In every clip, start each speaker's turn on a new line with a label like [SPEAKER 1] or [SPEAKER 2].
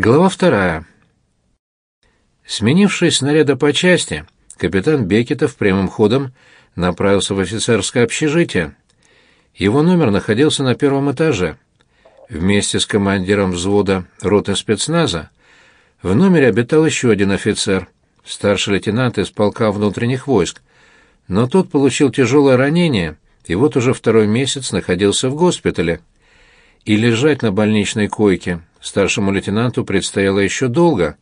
[SPEAKER 1] Глава вторая. Сменившись снаряда по части, капитан Бекетов прямым ходом направился в офицерское общежитие. Его номер находился на первом этаже. Вместе с командиром взвода роты спецназа в номере обитал еще один офицер, старший лейтенант из полка внутренних войск, но тот получил тяжелое ранение и вот уже второй месяц находился в госпитале. И лежать на больничной койке Старшему лейтенанту предстояло еще долго.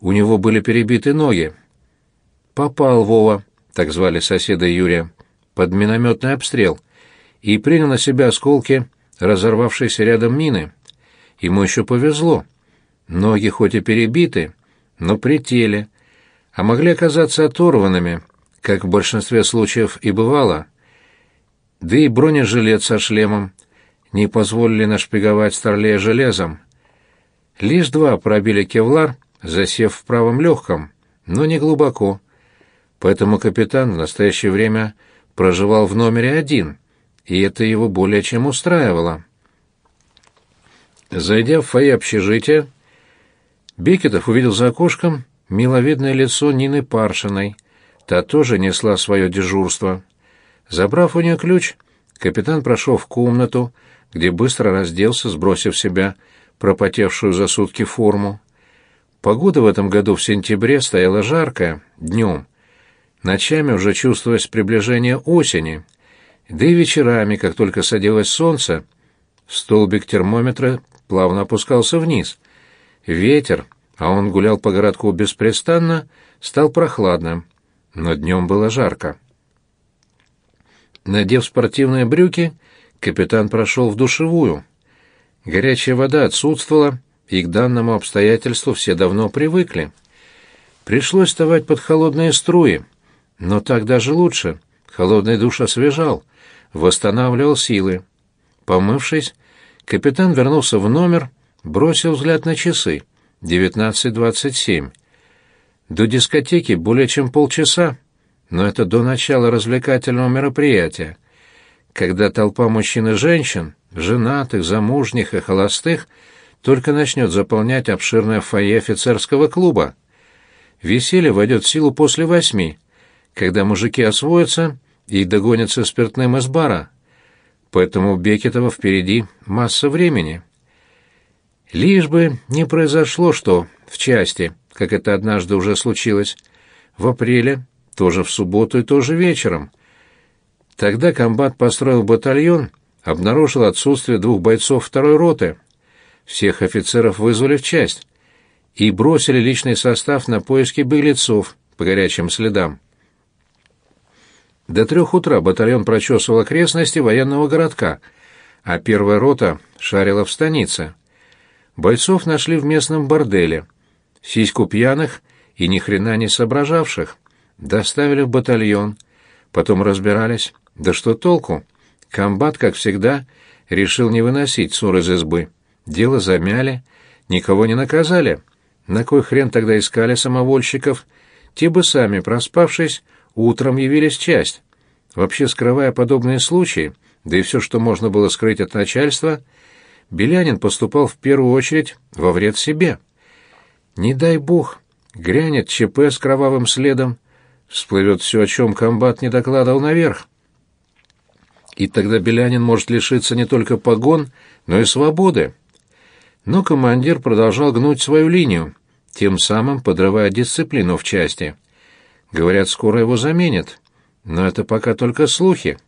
[SPEAKER 1] У него были перебиты ноги. Попал Вова, так звали соседа Юрия, под минометный обстрел и принял на себя осколки разорвавшейся рядом мины. Ему еще повезло. Ноги хоть и перебиты, но при теле, а могли оказаться оторванными, как в большинстве случаев и бывало. Да и бронежилет со шлемом не позволили нашпиговать старлея железом. Лишь два пробили кевлар, засев в правом легком, но не глубоко. Поэтому капитан в настоящее время проживал в номере один, и это его более чем устраивало. Зайдя в фойе общежития, Бекетов увидел за окошком миловидное лицо Нины Паршиной. Та тоже несла свое дежурство. Забрав у нее ключ, капитан прошел в комнату, где быстро разделся, сбросив себя пропотевшую за сутки форму. Погода в этом году в сентябре стояла жаркая, днем. Ночами уже чувствовалось приближение осени, да и вечерами, как только садилось солнце, столбик термометра плавно опускался вниз. Ветер, а он гулял по городку беспрестанно, стал прохладным, но днем было жарко. Надев спортивные брюки, капитан прошел в душевую. Горячая вода отсутствовала, и к данному обстоятельству все давно привыкли. Пришлось вставать под холодные струи, но так даже лучше. Холодный душ освежал, восстанавливал силы. Помывшись, капитан вернулся в номер, бросил взгляд на часы. 19.27. До дискотеки более чем полчаса, но это до начала развлекательного мероприятия, когда толпа мужчин и женщин женатых, замужних и холостых, только начнет заполнять обширное фойе офицерского клуба. Веселье войдет в силу после восьми, когда мужики освоятся и догонятся спиртным из бара. Поэтому у Бекетова впереди масса времени. Лишь бы не произошло что в части, как это однажды уже случилось, в апреле, тоже в субботу и тоже вечером. Тогда комбат построил батальон обнаружил отсутствие двух бойцов второй роты. Всех офицеров вызвали в часть и бросили личный состав на поиски беглецов по горячим следам. До трех утра батальон прочесывал окрестности военного городка, а первая рота шарила в станице. Бойцов нашли в местном борделе, сиську пьяных и ни хрена не соображавших. Доставили в батальон, потом разбирались, да что толку? Комбат, как всегда, решил не выносить ссор из избы. Дело замяли, никого не наказали. На кой хрен тогда искали самовольщиков? Те бы сами, проспавшись, утром явились часть. Вообще, скрывая подобные случаи, да и все, что можно было скрыть от начальства, Белянин поступал в первую очередь во вред себе. Не дай бог, грянет ЧП с кровавым следом, всплывет все, о чем комбат не докладывал наверх и тогда Белянин может лишиться не только погон, но и свободы. Но командир продолжал гнуть свою линию, тем самым подрывая дисциплину в части. Говорят, скоро его заменят, но это пока только слухи.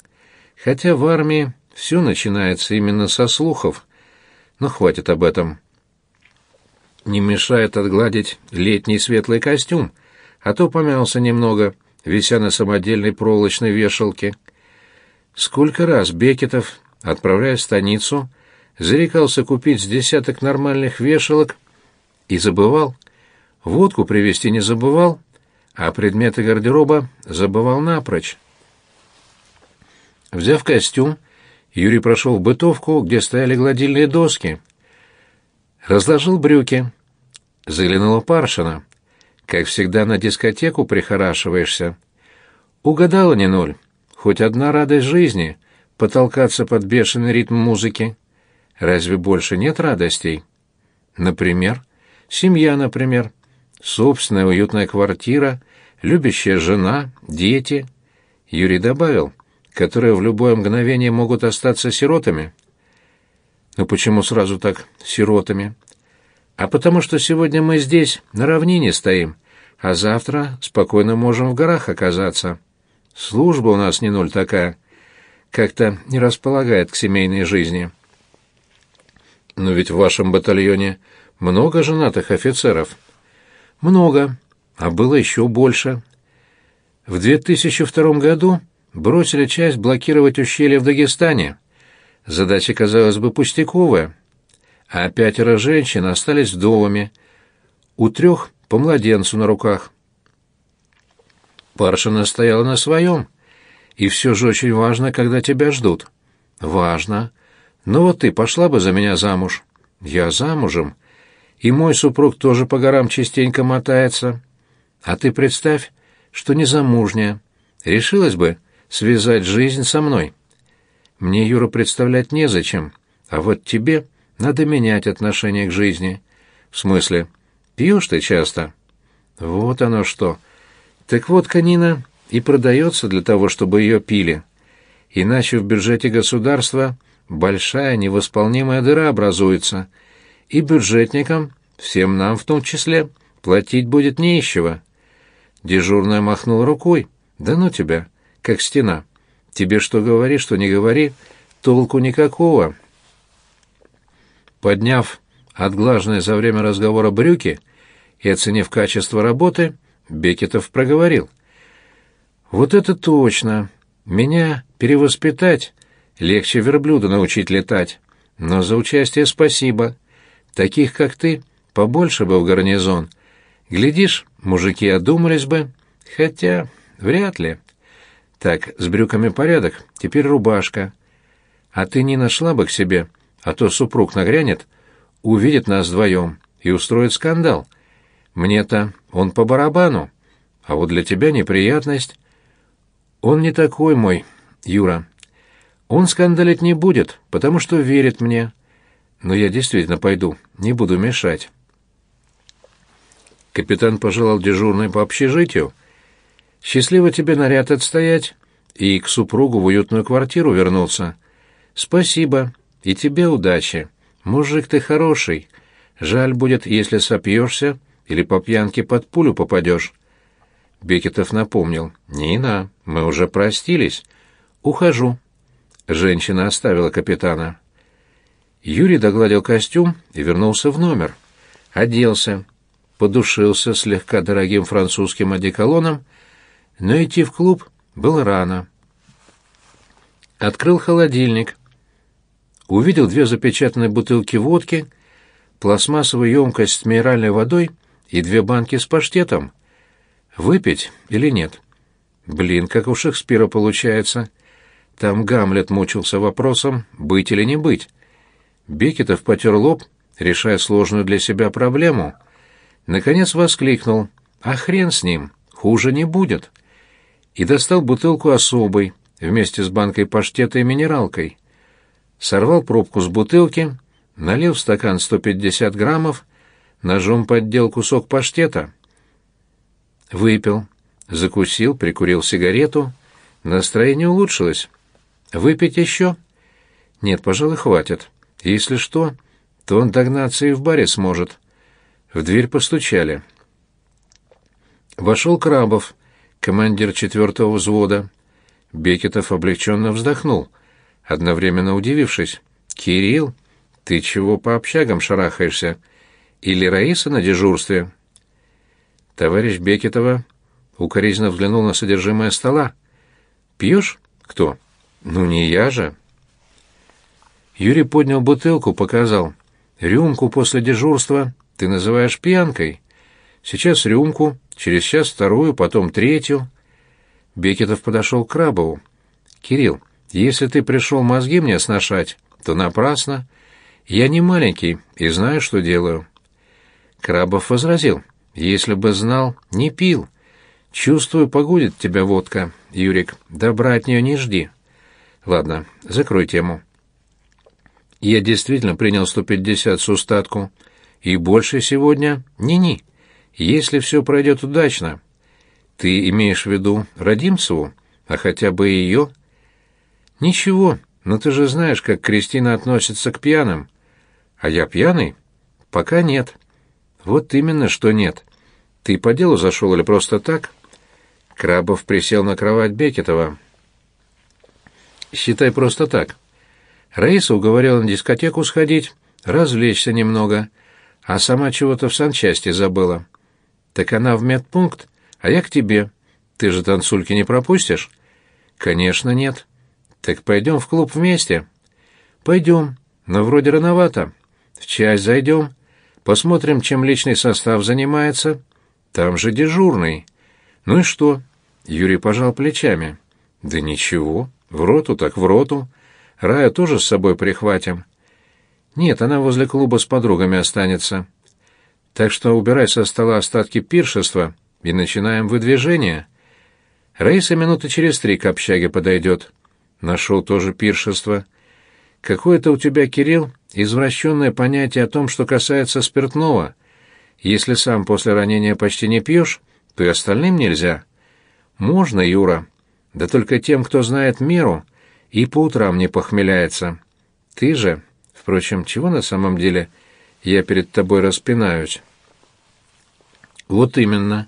[SPEAKER 1] Хотя в армии все начинается именно со слухов. Но хватит об этом. Не мешает отгладить летний светлый костюм, а то помялся немного, вися на самодельной проволочной вешалке — Сколько раз Бекетов, отправляясь в станицу, зарекался купить с десяток нормальных вешалок и забывал. Водку привезти не забывал, а предметы гардероба забывал напрочь. Взяв костюм, Юрий прошел в бытовку, где стояли гладильные доски. Разложил брюки. Заглянула Паршина. Как всегда на дискотеку прихорашиваешься. Угадала не ноль. Хоть одна радость жизни — потолкаться под бешеный ритм музыки. Разве больше нет радостей? Например, Семья, например. Собственная уютная квартира, любящая жена, дети. Юрий добавил, которые в любое мгновение могут остаться сиротами. Ну почему сразу так сиротами? А потому что сегодня мы здесь, на равнине стоим, а завтра спокойно можем в горах оказаться. Служба у нас не ноль такая. Как-то не располагает к семейной жизни. Но ведь в вашем батальоне много женатых офицеров. Много, а было еще больше. В 2002 году бросили часть блокировать ущелье в Дагестане. Задача, казалось бы, пустяковая. А пятеро женщин остались вдовами. У трех по младенцу на руках. Паршина стояла на своем. И все же очень важно, когда тебя ждут. Важно. Но вот ты пошла бы за меня замуж. Я замужем. И мой супруг тоже по горам частенько мотается. А ты представь, что незамужняя. Решилась бы связать жизнь со мной. Мне, Юра, представлять незачем. А вот тебе надо менять отношение к жизни. В смысле, пьешь ты часто? Вот оно что. Так вот, Канина и продается для того, чтобы ее пили. Иначе в бюджете государства большая невосполнимая дыра образуется, и бюджетникам, всем нам в том числе, платить будет не из чего. Дежурная махнул рукой. «Да ну тебя, как стена. Тебе что говори, что не говори, толку никакого». Подняв отглаженные за время разговора брюки и оценив качество работы, Бекетов проговорил — вот это точно. Меня перевоспитать легче верблюда научить летать. Но за участие спасибо. Таких, как ты, побольше бы в гарнизон. Глядишь, мужики одумались бы. Хотя, вряд ли. Так, с брюками порядок, теперь рубашка. А ты не нашла бы к себе, а то супруг нагрянет, увидит нас вдвоем и устроит скандал. Мне-то он по барабану, а вот для тебя неприятность. Он не такой мой, Юра. Он скандалить не будет, потому что верит мне. Но я действительно пойду, не буду мешать. Капитан пожелал дежурной по общежитию. Счастливо тебе наряд отстоять и к супругу в уютную квартиру вернуться. Спасибо, и тебе удачи. Мужик ты хороший. Жаль будет, если сопьешься или по пьянке под пулю попадешь. Бекетов напомнил. «Нина, мы уже простились. Ухожу». Женщина оставила капитана. Юрий догладил костюм и вернулся в номер. Оделся, подушился слегка дорогим французским одеколоном, но идти в клуб было рано. Открыл холодильник. Увидел две запечатанные бутылки водки, пластмассовую емкость с минеральной водой и две банки с паштетом. Выпить или нет? Блин, как у Шекспира получается. Там Гамлет мучился вопросом, быть или не быть. Бекетов потер лоб, решая сложную для себя проблему. Наконец воскликнул. «А хрен с ним, хуже не будет!» И достал бутылку особой, вместе с банкой паштета и минералкой. Сорвал пробку с бутылки, налил в стакан 150 граммов, ножом поддел кусок паштета — Выпил, закусил, прикурил сигарету. Настроение улучшилось. Выпить еще? Нет, пожалуй, хватит. Если что, то он догнаться и в баре сможет. В дверь постучали. Вошел Крабов, командир четвертого взвода. Бекетов облегченно вздохнул, одновременно удивившись. «Кирилл, ты чего по общагам шарахаешься? Или Раиса на дежурстве?» Товарищ Бекетова укоризненно взглянул на содержимое стола. «Пьешь? Кто?» «Ну, не я же». Юрий поднял бутылку, показал. «Рюмку после дежурства ты называешь пьянкой. Сейчас рюмку, через час вторую, потом третью». Бекетов подошел к Крабову. «Кирилл, если ты пришел мозги мне сношать, то напрасно. Я не маленький и знаю, что делаю». Крабов возразил. Если бы знал, не пил. Чувствую, погудит тебя водка, Юрик. Добра от нее не жди. Ладно, закрой тему. Я действительно принял 150 с устатку. И больше сегодня ни-ни, если все пройдет удачно. Ты имеешь в виду Родимцеву, а хотя бы ее? Ничего, но ты же знаешь, как Кристина относится к пьяным. А я пьяный? Пока нет. Вот именно, что нет. Ты по делу зашел или просто так? Крабов присел на кровать Бекетова. Считай просто так. Раиса уговорила на дискотеку сходить, развлечься немного, а сама чего-то в санчасти забыла. Так она в медпункт, а я к тебе. Ты же танцульки не пропустишь? Конечно, нет. Так пойдем в клуб вместе. Пойдем, но вроде рановато. В часть зайдем, посмотрим, чем личный состав занимается. Там же дежурный. Ну и что? Юрий пожал плечами. Да ничего, в роту так в роту. Рая тоже с собой прихватим. Нет, она возле клуба с подругами останется. Так что убирай со стола остатки пиршества и начинаем выдвижение. Раиса минуты через три к общаге подойдет. Нашел тоже пиршество. Какое-то у тебя, Кирилл, извращенное понятие о том, что касается спиртного. Если сам после ранения почти не пьешь, то и остальным нельзя. Можно, Юра, да только тем, кто знает меру и по утрам не похмеляется. Ты же, впрочем, чего на самом деле я перед тобой распинаюсь? Вот именно.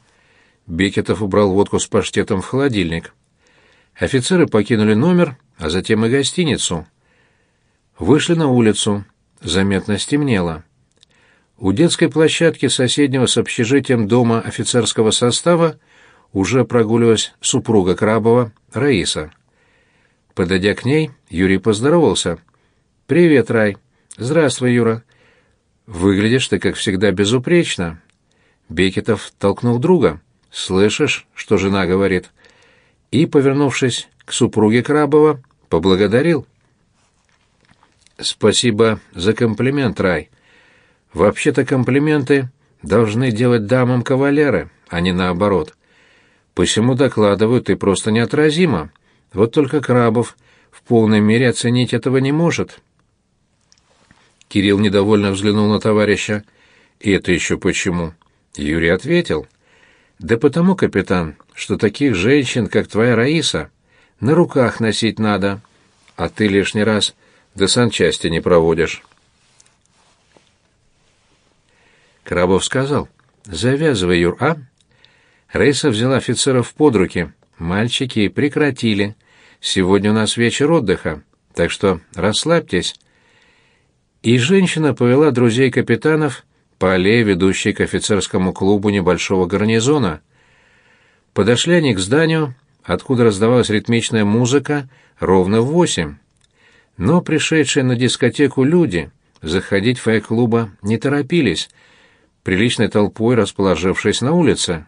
[SPEAKER 1] Бекетов убрал водку с паштетом в холодильник. Офицеры покинули номер, а затем и гостиницу. Вышли на улицу. Заметно стемнело. У детской площадки соседнего с общежитием дома офицерского состава уже прогуливалась супруга Крабова, Раиса. Подойдя к ней, Юрий поздоровался. «Привет, Рай». «Здравствуй, Юра». «Выглядишь ты, как всегда, безупречно». Бекетов толкнул друга. «Слышишь, что жена говорит?» И, повернувшись к супруге Крабова, поблагодарил. «Спасибо за комплимент, Рай. Вообще-то комплименты должны делать дамам кавалеры, а не наоборот. Посему докладываю, ты просто неотразима. Вот только Крабов в полной мере оценить этого не может». Кирилл недовольно взглянул на товарища. «И это еще почему?» Юрий ответил. «Да потому, капитан, что таких женщин, как твоя Раиса, на руках носить надо, а ты лишний раз до санчасти не проводишь». Крабов сказал, «Завязывай, Юр, а?» Раиса взяла офицеров под руки. «Мальчики, прекратили. Сегодня у нас вечер отдыха, так что расслабьтесь». И женщина повела друзей капитанов по аллее, ведущей к офицерскому клубу небольшого гарнизона. Подошли они к зданию, откуда раздавалась ритмичная музыка, ровно в восемь. Но пришедшие на дискотеку люди заходить в фейк-клуба не торопились, приличной толпой расположившись на улице.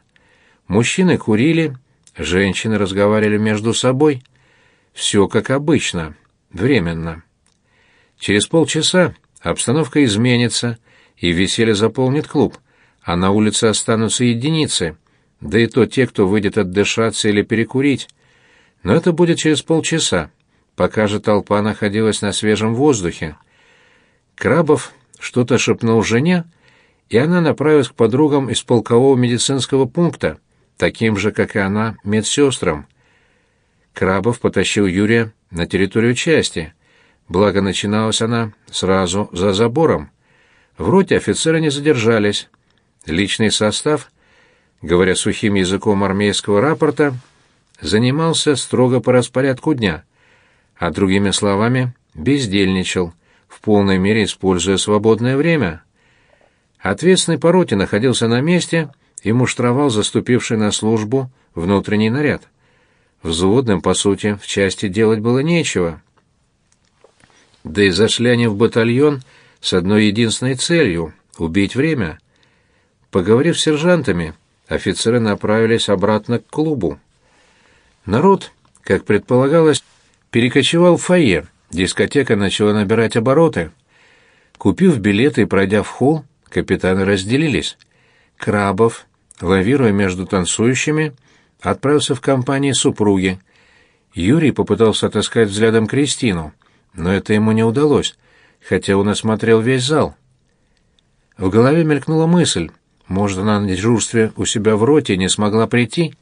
[SPEAKER 1] Мужчины курили, женщины разговаривали между собой. Все как обычно, временно. Через полчаса обстановка изменится, и веселье заполнит клуб, а на улице останутся единицы, да и то те, кто выйдет отдышаться или перекурить. Но это будет через полчаса, пока же толпа находилась на свежем воздухе. Крабов что-то шепнул жене, и она направилась к подругам из полкового медицинского пункта, таким же, как и она, медсестрам. Крабов потащил Юрия на территорию части, благо начиналась она сразу за забором. В роте офицеры не задержались. Личный состав, говоря сухим языком армейского рапорта, занимался строго по распорядку дня, а другими словами, бездельничал, в полной мере используя свободное время. Ответственный по роте находился на месте и муштровал заступивший на службу внутренний наряд. Взводным, по сути, в части делать было нечего. Да и зашли они в батальон — с одной единственной целью — убить время. Поговорив с сержантами, офицеры направились обратно к клубу. Народ, как предполагалось, перекочевал в фойе, дискотека начала набирать обороты. Купив билеты и пройдя в холл, капитаны разделились. Крабов, лавируя между танцующими, отправился в компании супруги. Юрий попытался отыскать взглядом Кристину, но это ему не удалось хотя он осмотрел весь зал. В голове мелькнула мысль, может, она на дежурстве у себя в роте не смогла прийти?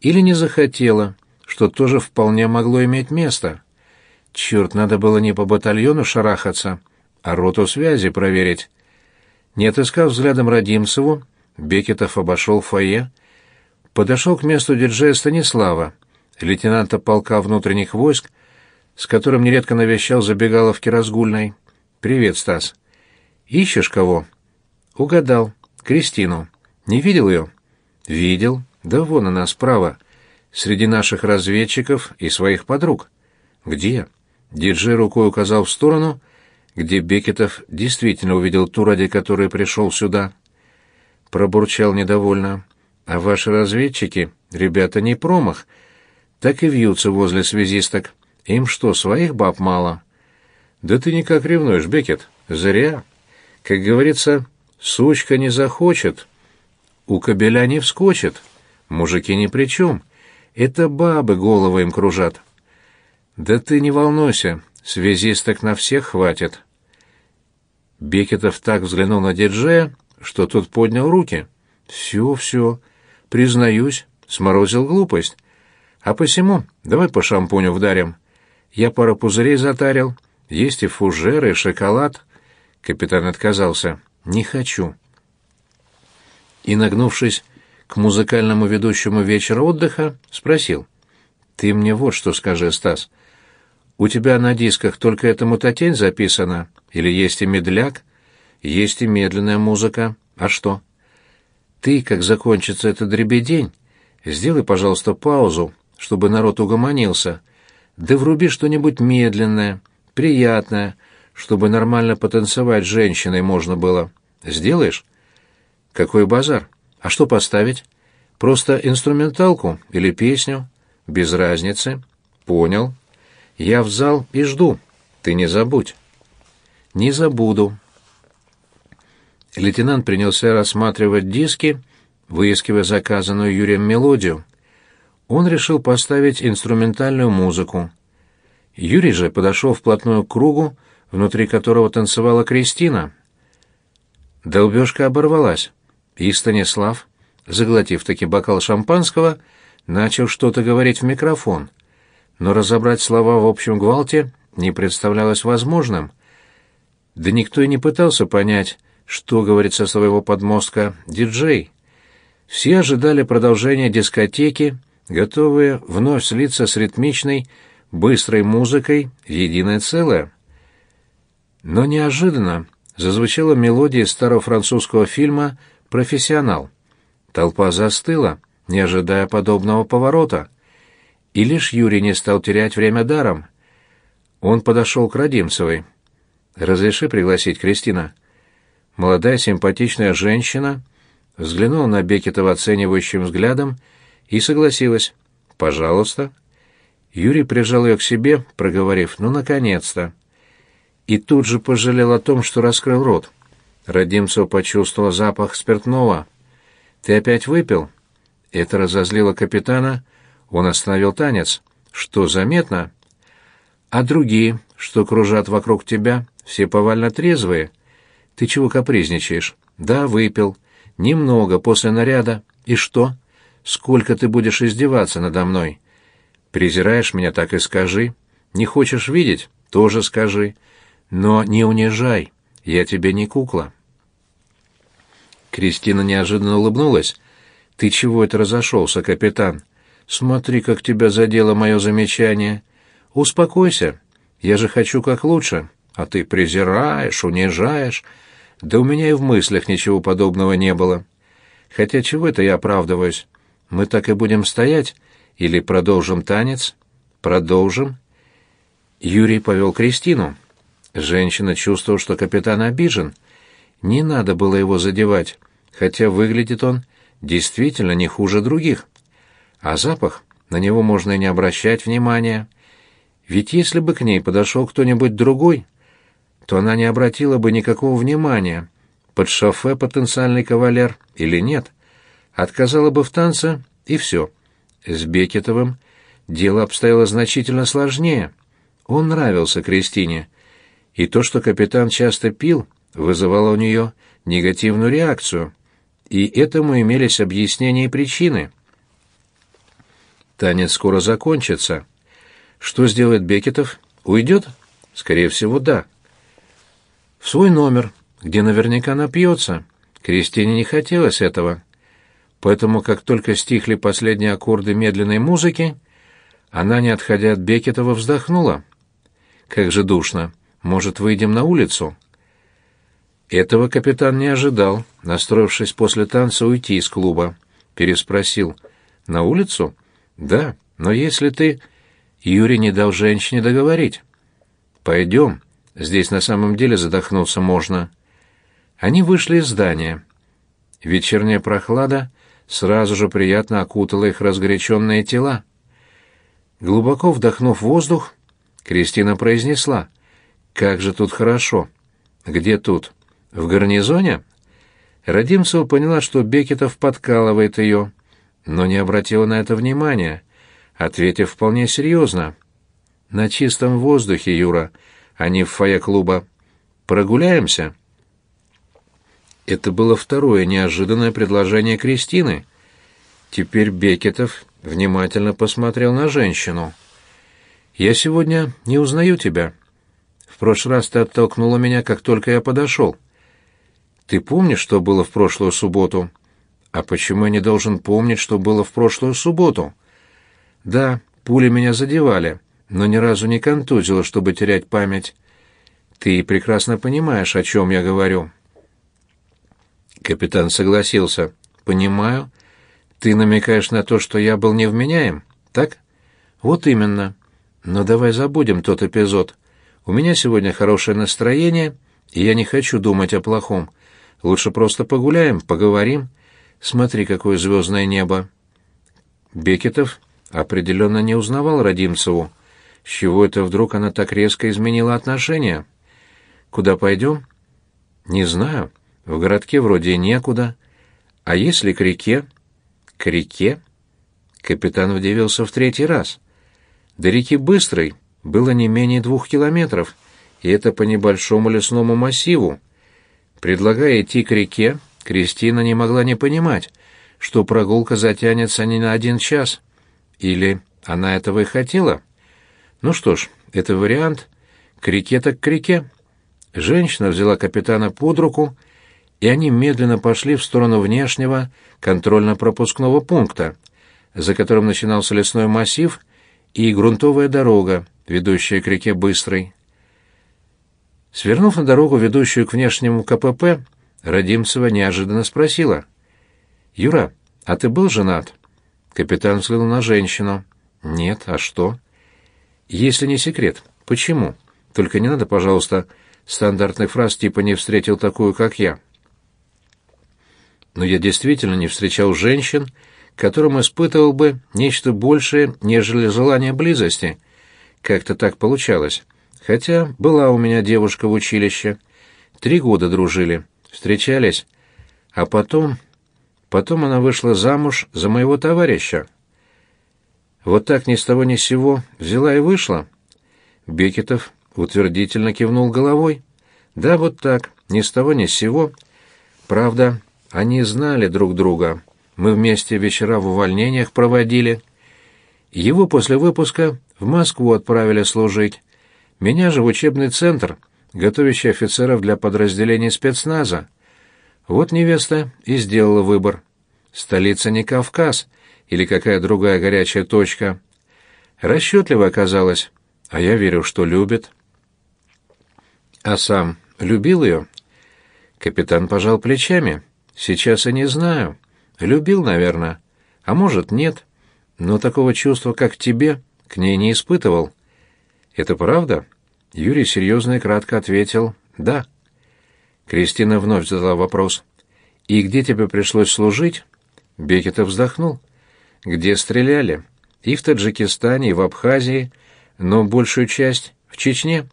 [SPEAKER 1] Или не захотела, что тоже вполне могло иметь место. Черт, надо было не по батальону шарахаться, а роту связи проверить. Не отыскав взглядом Родимцеву, Бекетов обошел фойе, подошел к месту диджея Станислава, лейтенанта полка внутренних войск, с которым нередко навещал забегаловки разгульной. «Привет, Стас». «Ищешь кого?» «Угадал. Кристину. Не видел ее?» «Видел. Да вон она справа. Среди наших разведчиков и своих подруг». «Где?» Диджей рукой указал в сторону, где Бекетов действительно увидел ту, ради которой пришел сюда. Пробурчал недовольно. «А ваши разведчики, ребята, не промах. Так и вьются возле связисток. Им что, своих баб мало?» «Да ты никак ревнуешь, Бекет. Зря. Как говорится, сучка не захочет. У кобеля не вскочит. Мужики ни при чем. Это бабы головы им кружат». «Да ты не волнуйся, связисток на всех хватит». Бекетов так взглянул на диджея, что тот поднял руки. «Все, все. Признаюсь, сморозил глупость. А посему давай по шампуню вдарим. Я пару пузырей затарил, есть и фужеры, и шоколад». Капитан отказался. «Не хочу». И, нагнувшись к музыкальному ведущему вечера отдыха, спросил. «Ты мне вот что скажи, Стас. У тебя на дисках только эта мутатень записана? Или есть и медляк? Есть и медленная музыка. А что? Ты, как закончится этот дребедень, сделай, пожалуйста, паузу, чтобы народ угомонился. Да вруби что-нибудь медленное, приятное, чтобы нормально потанцевать с женщиной можно было. Сделаешь? Какой базар? А что поставить? Просто инструменталку или песню? Без разницы. Понял. Я в зал и жду. Ты не забудь. Не забуду. Лейтенант принялся рассматривать диски, выискивая заказанную Юрием мелодию. Он решил поставить инструментальную музыку. Юрий же подошел вплотную к кругу, внутри которого танцевала Кристина. Долбежка оборвалась, и Станислав, заглотив таки бокал шампанского, начал что-то говорить в микрофон — но разобрать слова в общем гвалте не представлялось возможным. Да никто и не пытался понять, что говорит со своего подмостка диджей. Все ожидали продолжения дискотеки, готовые вновь слиться с ритмичной, быстрой музыкой в единое целое. Но неожиданно зазвучала мелодия старого французского фильма «Профессионал». Толпа застыла, не ожидая подобного поворота — и лишь Юрий не стал терять время даром. Он подошел к Родимцевой. «Разреши пригласить Кристина». Молодая симпатичная женщина взглянула на Бекетова оценивающим взглядом и согласилась. «Пожалуйста». Юрий прижал ее к себе, проговорив «ну, наконец-то». И тут же пожалел о том, что раскрыл рот. Родимцев почувствовал запах спиртного. «Ты опять выпил?» Это разозлило капитана, он остановил танец. Что, заметно? А другие, что кружат вокруг тебя, все повально трезвые. Ты чего капризничаешь? Да, выпил. Немного, после наряда. И что? Сколько ты будешь издеваться надо мной? Презираешь меня, так и скажи. Не хочешь видеть? Тоже скажи. Но не унижай. Я тебе не кукла. Кристина неожиданно улыбнулась. «Ты чего это разошелся, капитан? Смотри, как тебя задело мое замечание. Успокойся. Я же хочу как лучше. А ты презираешь, унижаешь. Да у меня и в мыслях ничего подобного не было. Хотя чего это я оправдываюсь? Мы так и будем стоять? Или продолжим танец? Продолжим. Юрий повел Кристину. Женщина чувствовала, что капитан обижен. Не надо было его задевать, хотя выглядит он действительно не хуже других. А запах, на него можно и не обращать внимания. Ведь если бы к ней подошел кто-нибудь другой, то она не обратила бы никакого внимания, под шофе потенциальный кавалер или нет. Отказала бы в танце, и все. С Бекетовым дело обстояло значительно сложнее. Он нравился Кристине. И то, что капитан часто пил, вызывало у нее негативную реакцию, и этому имелись объяснения и причины. Танец скоро закончится. Что сделает Бекетов? Уйдет? Скорее всего, да. В свой номер, где наверняка напьется. Кристине не хотелось этого. Поэтому, как только стихли последние аккорды медленной музыки, она, не отходя от Бекетова, вздохнула. «Как же душно! Может, выйдем на улицу?» Этого капитан не ожидал, настроившись после танца уйти из клуба. Переспросил. «На улицу?» «Да, но если ты...» Юрий не дал женщине договорить. «Пойдем. Здесь на самом деле задохнуться можно». Они вышли из здания. Вечерняя прохлада сразу же приятно окутала их разгоряченные тела. Глубоко вдохнув воздух, Кристина произнесла, «Как же тут хорошо!» «Где тут?» «В гарнизоне?» Родимцева поняла, что Бекетов подкалывает ее, но не обратила на это внимания, ответив вполне серьезно. «На чистом воздухе, Юра, а не в фойе клуба. Прогуляемся?» Это было второе неожиданное предложение Кристины. Теперь Бекетов внимательно посмотрел на женщину. «Я сегодня не узнаю тебя. В прошлый раз ты оттолкнула меня, как только я подошел. Ты помнишь, что было в прошлую субботу?» «А почему я не должен помнить, что было в прошлую субботу?» «Да, пули меня задевали, но ни разу не контузило, чтобы терять память. Ты прекрасно понимаешь, о чем я говорю». Капитан согласился. «Понимаю. Ты намекаешь на то, что я был невменяем, так?» «Вот именно. Но давай забудем тот эпизод. У меня сегодня хорошее настроение, и я не хочу думать о плохом. Лучше просто погуляем, поговорим. Смотри, какое звездное небо». Бекетов определенно не узнавал Родимцеву. С чего это вдруг она так резко изменила отношения? «Куда пойдем?» «Не знаю. В городке вроде некуда. А если к реке? К реке? Капитан удивился в третий раз. До реки Быстрой было не менее двух километров, и это по небольшому лесному массиву. Предлагая идти к реке, Кристина не могла не понимать, что прогулка затянется не на один час. Или она этого и хотела? Ну что ж, это вариант. К реке так к реке. Женщина взяла капитана под руку и они медленно пошли в сторону внешнего контрольно-пропускного пункта, за которым начинался лесной массив и грунтовая дорога, ведущая к реке Быстрой. Свернув на дорогу, ведущую к внешнему КПП, Родимцева неожиданно спросила. «Юра, а ты был женат?» Капитан взглянул на женщину. «Нет, а что?» «Если не секрет, почему? Только не надо, пожалуйста, стандартных фраз типа «не встретил такую, как я» но я действительно не встречал женщин, которым испытывал бы нечто большее, нежели желание близости. Как-то так получалось. Хотя была у меня девушка в училище. Три года дружили, встречались. А потом... Потом она вышла замуж за моего товарища. Вот так ни с того ни с сего взяла и вышла. Бекетов утвердительно кивнул головой. Да, вот так, ни с того ни с сего. Правда, они знали друг друга. Мы вместе вечера в увольнениях проводили. Его после выпуска в Москву отправили служить. Меня же в учебный центр, готовящий офицеров для подразделений спецназа. Вот невеста и сделала выбор. Столица не Кавказ или какая другая горячая точка. Расчетлива оказалась, а я верю, что любит. А сам любил ее? Капитан пожал плечами. Сейчас я не знаю. Любил, наверное. А может, нет. Но такого чувства, как к тебе, к ней не испытывал. Это правда? Юрий серьезно и кратко ответил «да». Кристина вновь задала вопрос. «И где тебе пришлось служить?» Бекетов вздохнул. «Где стреляли? И в Таджикистане, и в Абхазии, но большую часть в Чечне».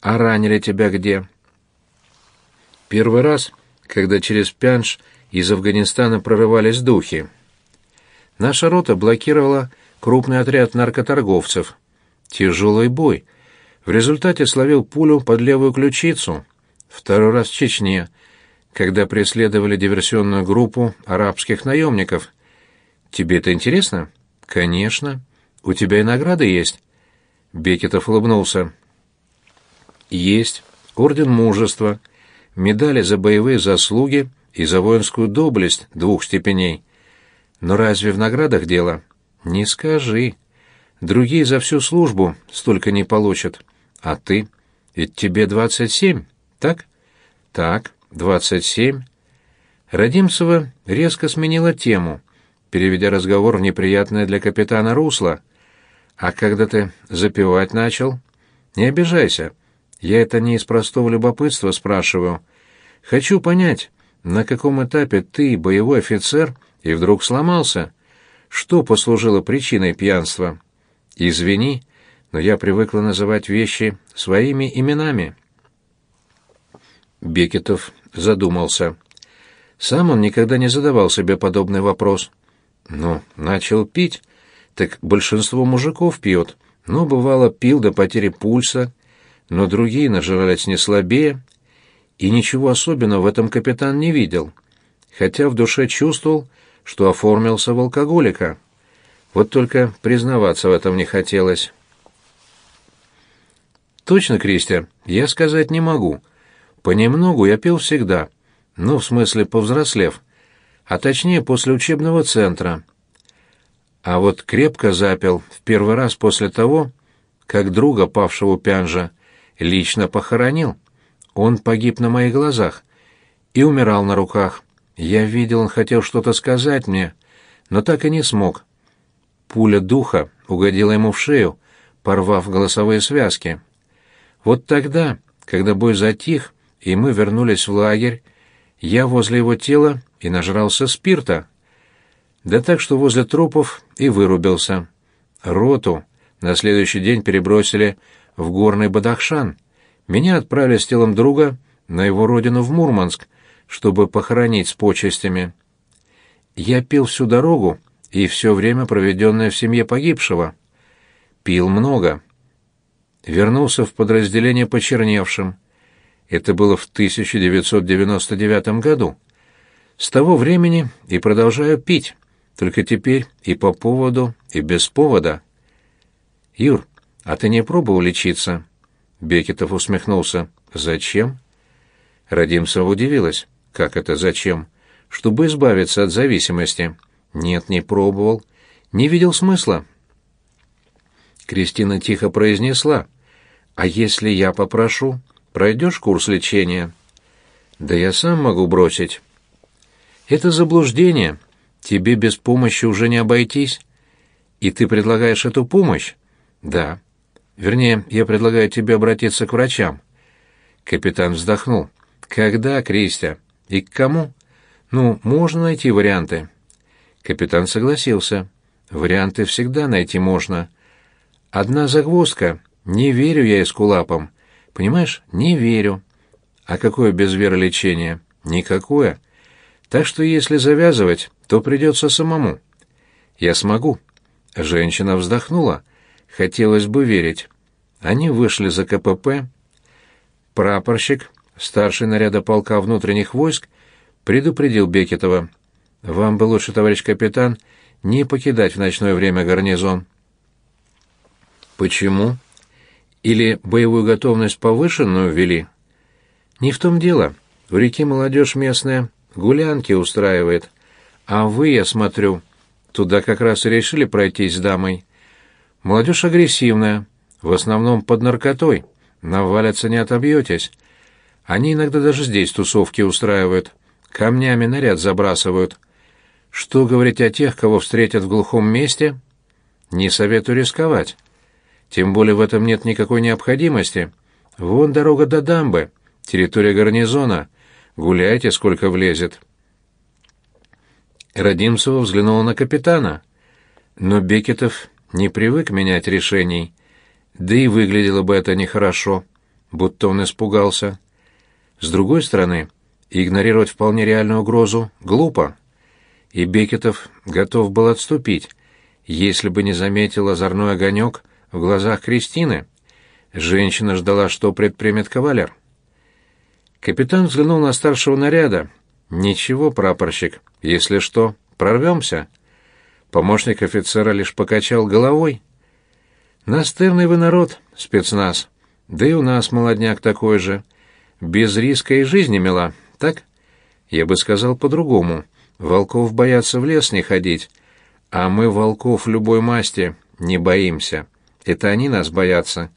[SPEAKER 1] «А ранили тебя где?» «Первый раз когда через Пянш из Афганистана прорывались духи. Наша рота блокировала крупный отряд наркоторговцев. Тяжелый бой. В результате словил пулю под левую ключицу. второй раз в Чечне, когда преследовали диверсионную группу арабских наемников. Тебе это интересно? Конечно. У тебя и награды есть. Бекетов улыбнулся. Есть. Орден мужества, медали за боевые заслуги и за воинскую доблесть двух степеней. Но разве в наградах дело? Не скажи. Другие за всю службу столько не получат. А ты? Ведь тебе двадцать семь, так? Так, двадцать семь. Родимцева резко сменила тему, переведя разговор в неприятное для капитана русло. А когда ты запивать начал? Не обижайся. Я это не из простого любопытства спрашиваю. Хочу понять, на каком этапе ты, боевой офицер, и вдруг сломался? Что послужило причиной пьянства? Извини, но я привыкла называть вещи своими именами. Бекетов задумался. Сам он никогда не задавал себе подобный вопрос. Ну, начал пить, так большинство мужиков пьет. Ну, бывало, пил до потери пульса, но другие нажрались не слабее, и ничего особенного в этом капитан не видел, хотя в душе чувствовал, что оформился в алкоголика. Вот только признаваться в этом не хотелось. Точно, Кристия, я сказать не могу. Понемногу я пил всегда, ну, в смысле, повзрослев, а точнее после учебного центра. А вот крепко запил в первый раз после того, как друга павшего пянжа лично похоронил. Он погиб на моих глазах и умирал на руках. Я видел, он хотел что-то сказать мне, но так и не смог. Пуля духа угодила ему в шею, порвав голосовые связки. Вот тогда, когда бой затих, и мы вернулись в лагерь, я возле его тела и нажрался спирта. Да так, что возле трупов и вырубился. Роту на следующий день перебросили в горный Бадахшан. Меня отправили с телом друга на его родину в Мурманск, чтобы похоронить с почестями. Я пил всю дорогу и все время, проведенное в семье погибшего. Пил много. Вернулся в подразделение почерневшим. Это было в 1999 году. С того времени и продолжаю пить, только теперь и по поводу, и без повода. Юр, а ты не пробовал лечиться? Бекетов усмехнулся. Зачем? Родимцева удивилась. Как это зачем? Чтобы избавиться от зависимости. Нет, не пробовал. Не видел смысла. Кристина тихо произнесла. А если я попрошу, пройдешь курс лечения? Да я сам могу бросить. Это заблуждение. Тебе без помощи уже не обойтись. И ты предлагаешь эту помощь? Да. Вернее, я предлагаю тебе обратиться к врачам. Капитан вздохнул. Когда, Кристия? И к кому? Ну, можно найти варианты. Капитан согласился. Варианты всегда найти можно. Одна загвоздка. Не верю я эскулапам. Понимаешь? Не верю. А какое без веры лечение? Никакое. Так что если завязывать, то придется самому. Я смогу. Женщина вздохнула. Хотелось бы верить. Они вышли за КПП. Прапорщик, старший наряда полка внутренних войск, предупредил Бекетова. «Вам бы лучше, товарищ капитан, не покидать в ночное время гарнизон». «Почему?» «Или боевую готовность повышенную ввели?» «Не в том дело. В реке молодежь местная гулянки устраивает. А вы, я смотрю, туда как раз и решили пройтись с дамой. Молодежь агрессивная, в основном под наркотой. Навалятся не отобьетесь. Они иногда даже здесь тусовки устраивают, камнями наряд забрасывают. Что говорить о тех, кого встретят в глухом месте? Не советую рисковать. Тем более в этом нет никакой необходимости. Вон дорога до дамбы, территория гарнизона. Гуляйте, сколько влезет. Родимцева взглянула на капитана. Но Бекетов не привык менять решений, да и выглядело бы это нехорошо, будто он испугался. С другой стороны, игнорировать вполне реальную угрозу глупо. И Бекетов готов был отступить, если бы не заметил озорной огонек в глазах Кристины. Женщина ждала, что предпримет кавалер. Капитан взглянул на старшего наряда. «Ничего, прапорщик, если что, прорвемся». Помощник офицера лишь покачал головой. «Настырный вы народ, спецназ. Да и у нас молодняк такой же. Без риска и жизни мила, так? Я бы сказал по-другому. Волков боятся в лес не ходить, а мы волков любой масти не боимся. Это они нас боятся.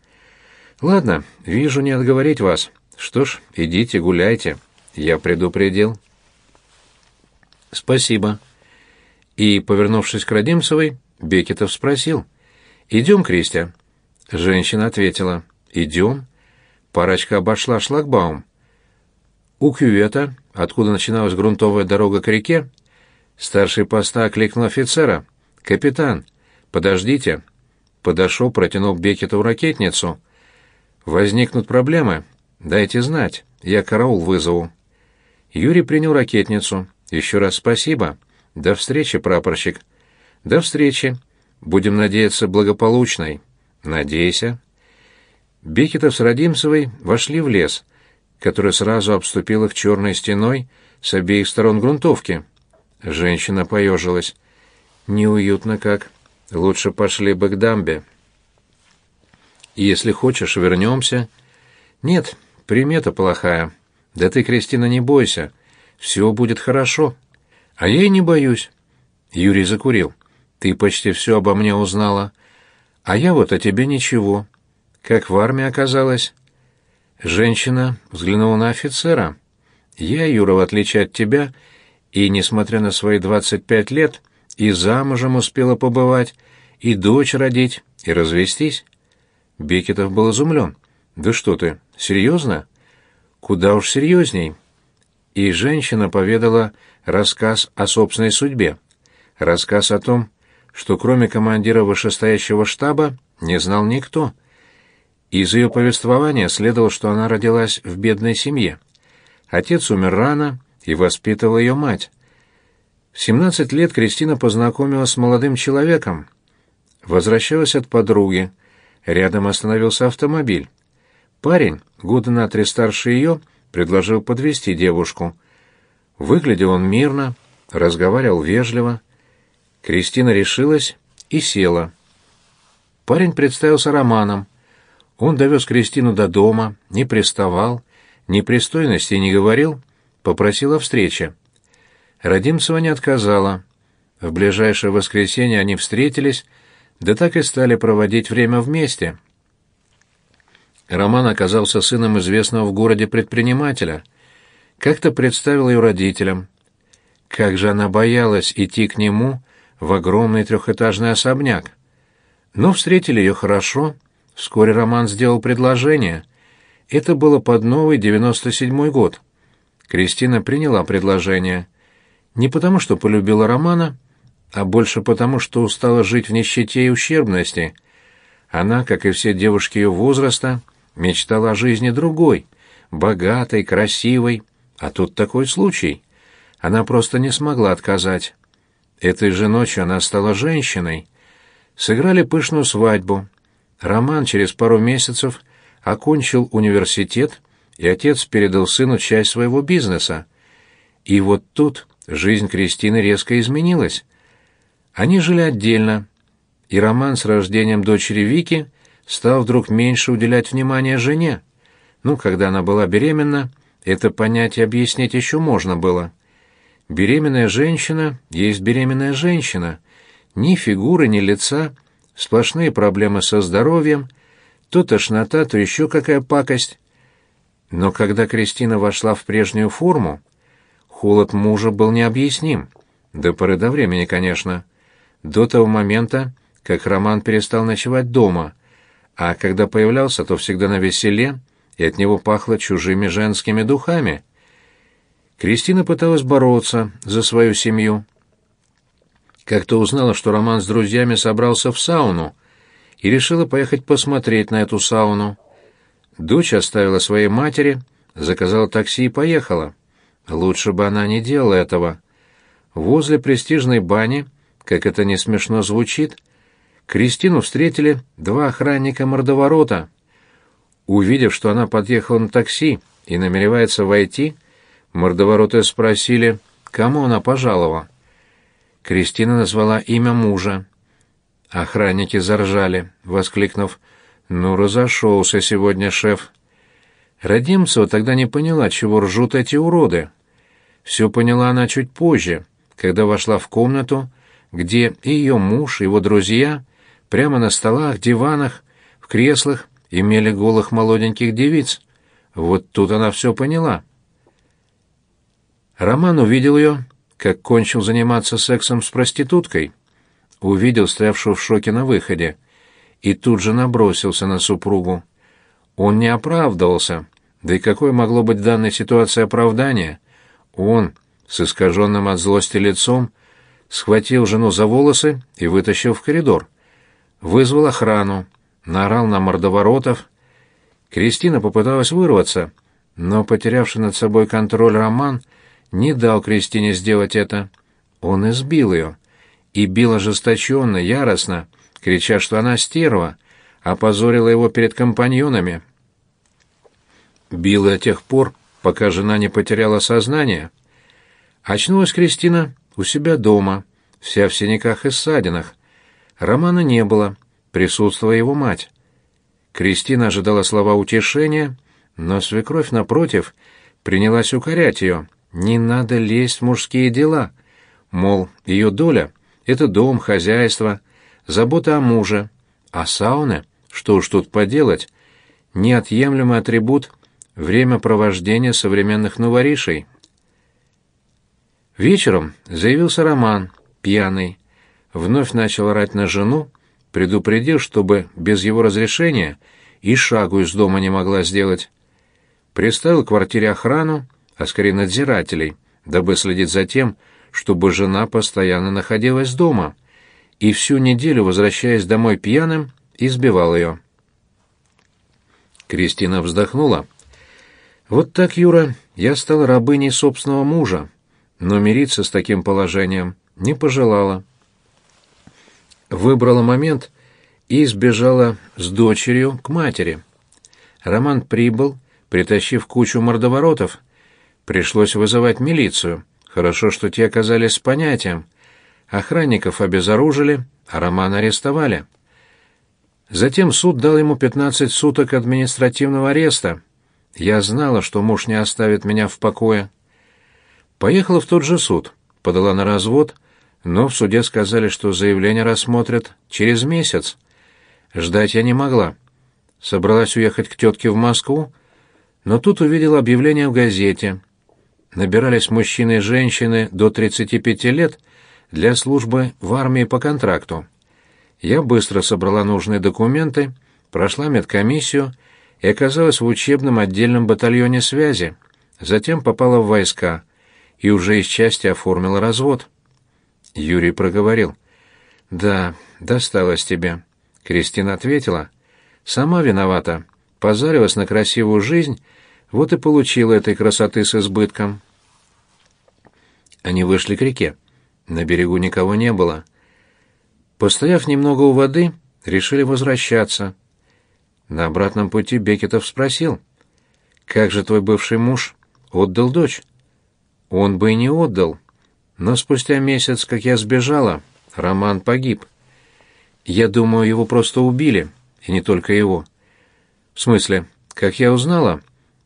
[SPEAKER 1] Ладно, вижу, не отговорить вас. Что ж, идите, гуляйте. Я предупредил. Спасибо. И, повернувшись к Родимцевой, Бекетов спросил. «Идем, Кристия?» Женщина ответила. «Идем». Парочка обошла шлагбаум. У кювета, откуда начиналась грунтовая дорога к реке, старший поста окликнул офицера. «Капитан, подождите». Подошел, протянул Бекетову ракетницу. «Возникнут проблемы? Дайте знать, я караул вызову». Юрий принял ракетницу. «Еще раз спасибо. До встречи, прапорщик». «До встречи. Будем надеяться благополучной». «Надейся». Бекетов с Родимцевой вошли в лес, который сразу обступил их черной стеной с обеих сторон грунтовки. Женщина поежилась. «Неуютно как. Лучше пошли бы к дамбе». «Если хочешь, вернемся». «Нет, примета плохая. Да ты, Кристина, не бойся. Все будет хорошо». «А я и не боюсь». Юрий закурил. «Ты почти все обо мне узнала. А я вот о тебе ничего. Как в армии оказалось?» Женщина взглянула на офицера. «Я, Юра, в отличие от тебя, и, несмотря на свои двадцать пять лет, и замужем успела побывать, и дочь родить, и развестись». Бекетов был изумлен. «Да что ты, серьезно?» «Куда уж серьезней». И женщина поведала рассказ о собственной судьбе. Рассказ о том, что кроме командира вышестоящего штаба не знал никто. Из ее повествования следовало, что она родилась в бедной семье. Отец умер рано и воспитывала ее мать. В 17 лет Кристина познакомилась с молодым человеком. Возвращалась от подруги. Рядом остановился автомобиль. Парень, года на три старше ее, предложил подвести девушку. Выглядел он мирно, разговаривал вежливо. Кристина решилась и села. Парень представился Романом. Он довез Кристину до дома, не приставал, ни пристойности не говорил, попросил о встрече. Родимцева не отказала. В ближайшее воскресенье они встретились, да так и стали проводить время вместе. Роман оказался сыном известного в городе предпринимателя. Как-то представил ее родителям. Как же она боялась идти к нему в огромный трехэтажный особняк. Но встретили ее хорошо. Вскоре Роман сделал предложение. Это было под новый девяносто седьмой год. Кристина приняла предложение. Не потому, что полюбила Романа, а больше потому, что устала жить в нищете и ущербности. Она, как и все девушки ее возраста, мечтала о жизни другой, богатой, красивой, а тут такой случай. Она просто не смогла отказать. Этой же ночью она стала женщиной. Сыграли пышную свадьбу. Роман через пару месяцев окончил университет, и отец передал сыну часть своего бизнеса. И вот тут жизнь Кристины резко изменилась. Они жили отдельно, и Роман с рождением дочери Вики стал вдруг меньше уделять внимания жене. Ну, когда она была беременна, это понятие объяснить еще можно было. Беременная женщина есть беременная женщина. Ни фигуры, ни лица, сплошные проблемы со здоровьем, то тошнота, то еще какая пакость. Но когда Кристина вошла в прежнюю форму, холод мужа был необъясним. До поры до времени, конечно до того момента, как Роман перестал ночевать дома, а когда появлялся, то всегда на веселе, и от него пахло чужими женскими духами. Кристина пыталась бороться за свою семью. Как-то узнала, что Роман с друзьями собрался в сауну, и решила поехать посмотреть на эту сауну. Дочь оставила своей матери, заказала такси и поехала. Лучше бы она не делала этого. Возле престижной бани как это не смешно звучит, Кристину встретили два охранника мордоворота. Увидев, что она подъехала на такси и намеревается войти, мордовороты спросили, кому она пожаловала. Кристина назвала имя мужа. Охранники заржали, воскликнув, «Ну, разошелся сегодня шеф». Родимцева тогда не поняла, чего ржут эти уроды. Все поняла она чуть позже, когда вошла в комнату, где и ее муж, и его друзья прямо на столах, диванах, в креслах имели голых молоденьких девиц. Вот тут она все поняла. Роман увидел ее, как кончил заниматься сексом с проституткой. Увидел стоявшую в шоке на выходе и тут же набросился на супругу. Он не оправдывался, да и какое могло быть в данной ситуации оправдание? Он, с искаженным от злости лицом, схватил жену за волосы и вытащил в коридор. Вызвал охрану, наорал на мордоворотов. Кристина попыталась вырваться, но, потерявший над собой контроль Роман, не дал Кристине сделать это. Он избил ее. И бил ожесточенно, яростно, крича, что она стерва, опозорила его перед компаньонами. Бил до тех пор, пока жена не потеряла сознание. Очнулась Кристина у себя дома, вся в синяках и ссадинах. Романа не было, присутствовала его мать. Кристина ожидала слова утешения, но свекровь, напротив, принялась укорять ее. Не надо лезть в мужские дела. Мол, ее доля — это дом, хозяйство, забота о муже. А сауна, что уж тут поделать, неотъемлемый атрибут времяпровождения современных новоришей. Вечером заявился Роман, пьяный. Вновь начал орать на жену, предупредил, чтобы без его разрешения и шагу из дома не могла сделать. Приставил к квартире охрану, а скорее надзирателей, дабы следить за тем, чтобы жена постоянно находилась дома, и всю неделю, возвращаясь домой пьяным, избивал ее. Кристина вздохнула. «Вот так, Юра, я стала рабыней собственного мужа, но мириться с таким положением не пожелала. Выбрала момент и сбежала с дочерью к матери. Роман прибыл, притащив кучу мордоворотов, Пришлось вызывать милицию. Хорошо, что те оказались с понятием. Охранников обезоружили, а Романа арестовали. Затем суд дал ему 15 суток административного ареста. Я знала, что муж не оставит меня в покое. Поехала в тот же суд, подала на развод, но в суде сказали, что заявление рассмотрят через месяц. Ждать я не могла. Собралась уехать к тетке в Москву, но тут увидела объявление в газете набирались мужчины и женщины до 35 лет для службы в армии по контракту. Я быстро собрала нужные документы, прошла медкомиссию и оказалась в учебном отдельном батальоне связи. Затем попала в войска и уже из части оформила развод. Юрий проговорил. «Да, досталось тебе». Кристина ответила. «Сама виновата. Позарилась на красивую жизнь, вот и получила этой красоты с избытком». Они вышли к реке. На берегу никого не было. Постояв немного у воды, решили возвращаться. На обратном пути Бекетов спросил, «Как же твой бывший муж отдал дочь?» «Он бы и не отдал. Но спустя месяц, как я сбежала, Роман погиб. Я думаю, его просто убили, и не только его. В смысле, как я узнала,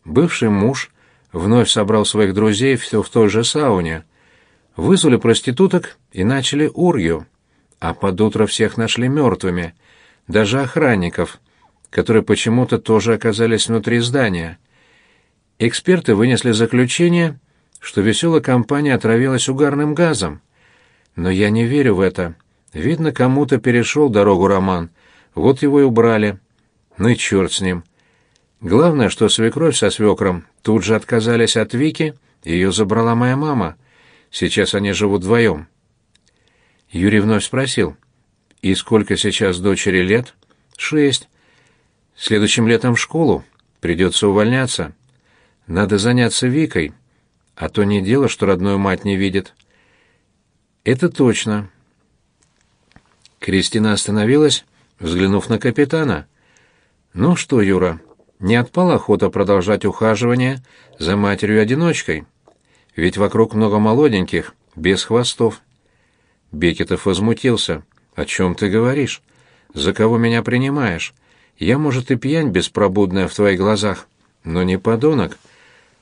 [SPEAKER 1] бывший муж вновь собрал своих друзей все в той же сауне, Вызвали проституток и начали урью, а под утро всех нашли мертвыми, даже охранников, которые почему-то тоже оказались внутри здания. Эксперты вынесли заключение, что веселая компания отравилась угарным газом. Но я не верю в это. Видно, кому-то перешел дорогу Роман, вот его и убрали. Ну и черт с ним. Главное, что свекровь со свекром тут же отказались от Вики, ее забрала моя мама — Сейчас они живут вдвоем. Юрий вновь спросил. «И сколько сейчас дочери лет?» «Шесть. Следующим летом в школу. Придется увольняться. Надо заняться Викой, а то не дело, что родную мать не видит». «Это точно». Кристина остановилась, взглянув на капитана. «Ну что, Юра, не отпала охота продолжать ухаживание за матерью-одиночкой. Ведь вокруг много молоденьких, без хвостов. Бекетов возмутился. «О чем ты говоришь? За кого меня принимаешь? Я, может, и пьянь беспробудная в твоих глазах, но не подонок.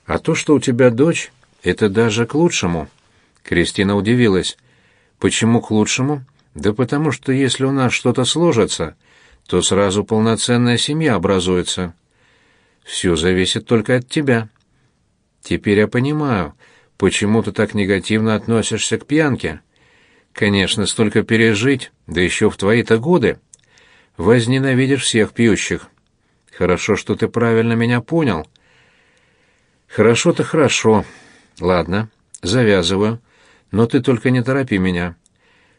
[SPEAKER 1] А то, что у тебя дочь, это даже к лучшему». Кристина удивилась. «Почему к лучшему?» «Да потому что если у нас что-то сложится, то сразу полноценная семья образуется. Все зависит только от тебя». «Теперь я понимаю, почему ты так негативно относишься к пьянке. Конечно, столько пережить, да еще в твои-то годы. Возненавидишь всех пьющих. Хорошо, что ты правильно меня понял». «Хорошо-то хорошо. Ладно, завязываю. Но ты только не торопи меня.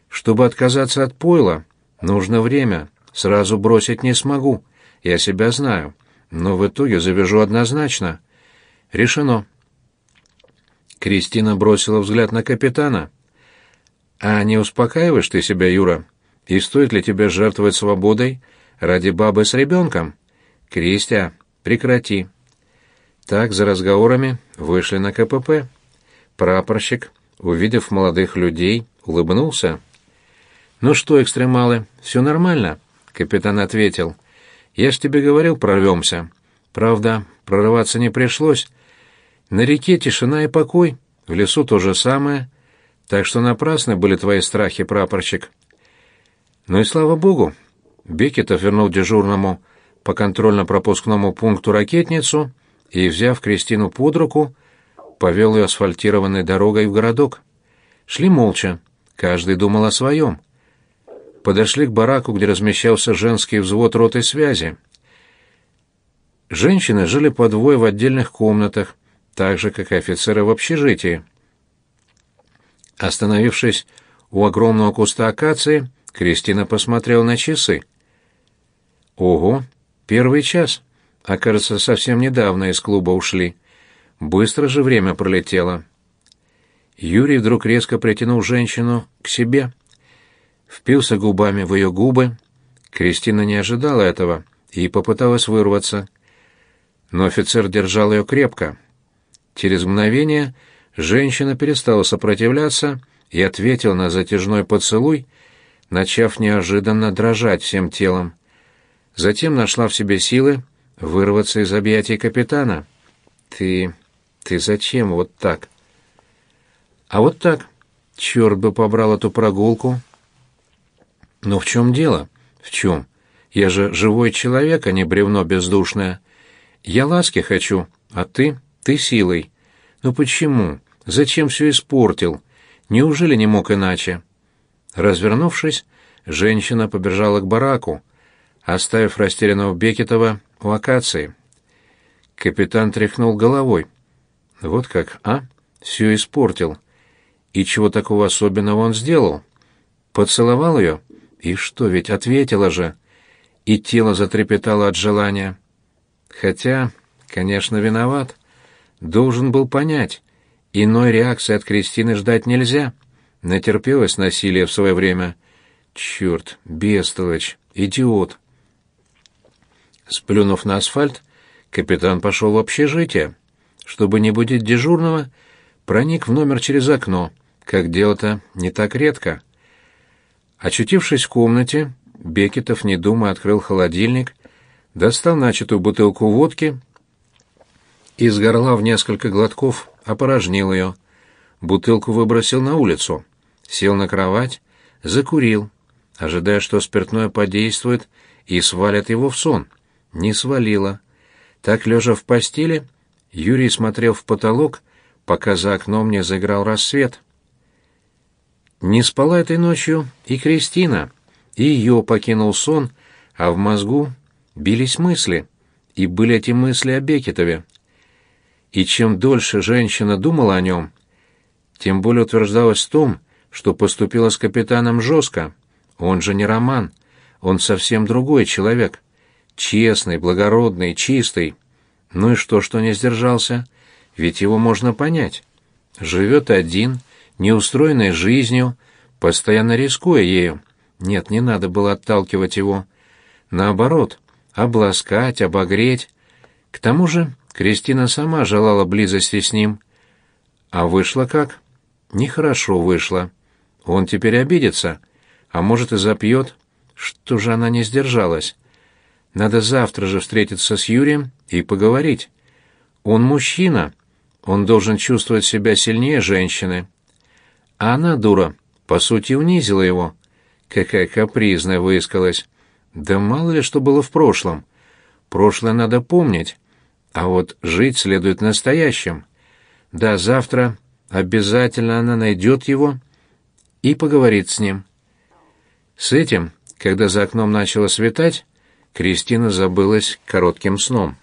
[SPEAKER 1] Чтобы отказаться от пойла, нужно время. Сразу бросить не смогу. Я себя знаю. Но в итоге завяжу однозначно. Решено. Кристина бросила взгляд на капитана. «А не успокаиваешь ты себя, Юра? И стоит ли тебе жертвовать свободой ради бабы с ребенком? Кристия, прекрати». Так, за разговорами, вышли на КПП. Прапорщик, увидев молодых людей, улыбнулся. «Ну что, экстремалы, все нормально?» — капитан ответил. «Я ж тебе говорил, прорвемся. Правда, прорываться не пришлось. На реке тишина и покой, в лесу то же самое. Так что напрасны были твои страхи, прапорщик». «Ну и слава богу!» Бекетов вернул дежурному по контрольно-пропускному пункту ракетницу и, взяв Кристину под руку, повел ее асфальтированной дорогой в городок. Шли молча, каждый думал о своем подошли к бараку, где размещался женский взвод роты связи. Женщины жили по двое в отдельных комнатах, так же, как и офицеры в общежитии. Остановившись у огромного куста акации, Кристина посмотрела на часы. «Ого, первый час. А кажется, совсем недавно из клуба ушли. Быстро же время пролетело». Юрий вдруг резко притянул женщину к себе впился губами в ее губы. Кристина не ожидала этого и попыталась вырваться. Но офицер держал ее крепко. Через мгновение женщина перестала сопротивляться и ответила на затяжной поцелуй, начав неожиданно дрожать всем телом. Затем нашла в себе силы вырваться из объятий капитана. «Ты... ты зачем вот так?» «А вот так. Черт бы побрал эту прогулку!» Но в чем дело? В чем? Я же живой человек, а не бревно бездушное. Я ласки хочу, а ты? Ты силой. Ну почему? Зачем все испортил? Неужели не мог иначе? Развернувшись, женщина побежала к бараку, оставив растерянного Бекетова у акации. Капитан тряхнул головой. Вот как, а? Все испортил. И чего такого особенного он сделал? Поцеловал ее? И что, ведь ответила же. И тело затрепетало от желания. Хотя, конечно, виноват. Должен был понять. Иной реакции от Кристины ждать нельзя. Натерпелась насилия в свое время. Черт, бестолочь, идиот. Сплюнув на асфальт, капитан пошел в общежитие. Чтобы не будить дежурного, проник в номер через окно, как дело-то не так редко. Очутившись в комнате, Бекетов, не думая, открыл холодильник, достал начатую бутылку водки и с горла в несколько глотков опорожнил ее. Бутылку выбросил на улицу, сел на кровать, закурил, ожидая, что спиртное подействует и свалит его в сон. Не свалило. Так, лежа в постели, Юрий смотрел в потолок, пока за окном не заиграл рассвет. Не спала этой ночью и Кристина. И ее покинул сон, а в мозгу бились мысли. И были эти мысли о Бекетове. И чем дольше женщина думала о нем, тем более утверждалась в том, что поступила с капитаном жестко. Он же не Роман, он совсем другой человек. Честный, благородный, чистый. Ну и что, что не сдержался? Ведь его можно понять. Живет один, неустроенной жизнью, постоянно рискуя ею. Нет, не надо было отталкивать его. Наоборот, обласкать, обогреть. К тому же Кристина сама желала близости с ним. А вышло как? Нехорошо вышло. Он теперь обидится, а может и запьет. Что же она не сдержалась? Надо завтра же встретиться с Юрием и поговорить. Он мужчина, он должен чувствовать себя сильнее женщины. А она, дура, по сути, унизила его. Какая капризная выискалась. Да мало ли что было в прошлом. Прошлое надо помнить, а вот жить следует настоящим. Да, завтра обязательно она найдет его и поговорит с ним. С этим, когда за окном начало светать, Кристина забылась коротким сном.